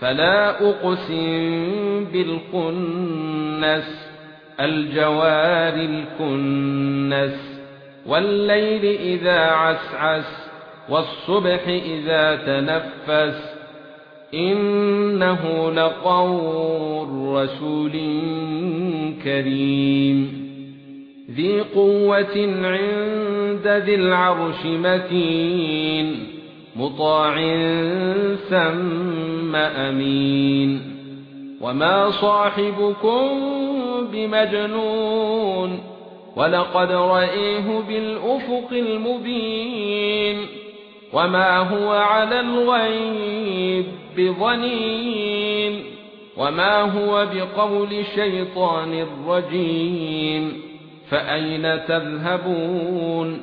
فلا أقسم بالقنس الجوار الكنس والليل إذا عسعس والصبح إذا تنفس إنه لقول رسول كريم ذي قوة عند ذي العرش مكين مطاع ثم امين وما صاحبكم بمجنون ولقد رأيه بالافق المبين وما هو على الغيب بظنين وما هو بقول شيطان رجيم فأين تذهبون